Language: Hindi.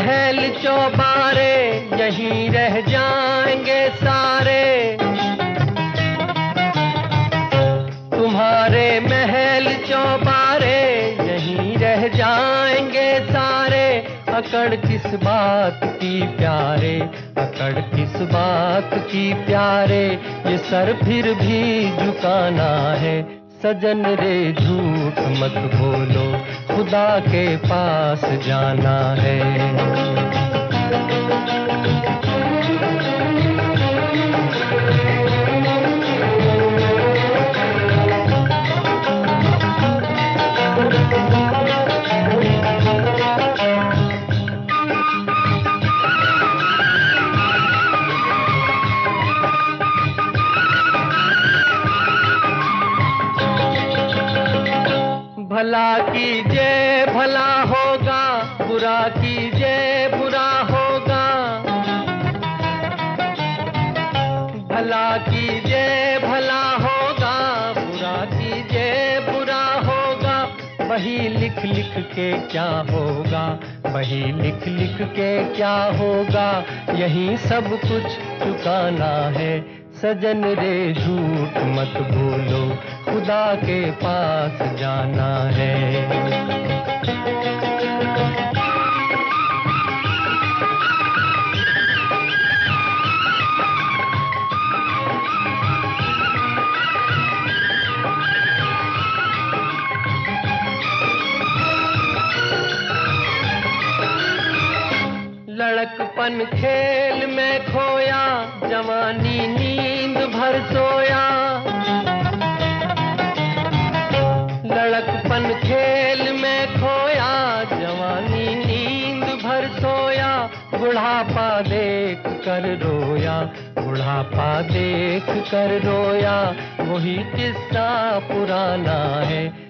महल चौबारे, यहीं रह जाएँगे सारे। तुम्हारे महल चौबारे, यहीं रह जाएँगे सारे। अकड़ किस बात की प्यारे, अकड़ किस बात की प्यारे, ये सर फिर भी झुकाना है। सजन रे झूठ मत बोलो खुदा के पास जाना है। भला कीजिए, भला होगा। बुरा कीजिए, बुरा होगा। भला की कीजिए, भला होगा। बुरा कीजिए, बुरा होगा। वही लिख लिख के क्या होगा? वही लिख लिख के क्या होगा? यही सब कुछ चुकाना है। सजन रे झूठ मत बोलो खुदा के पास जाना है। लड़कपन खेल में खोया, जवानी नींद भर सोया। लड़कपन खेल में खोया, जवानी नींद भर सोया। बुढ़ापा देख कर रोया, बुढ़ापा देख कर रोया। वही किस्सा पुराना है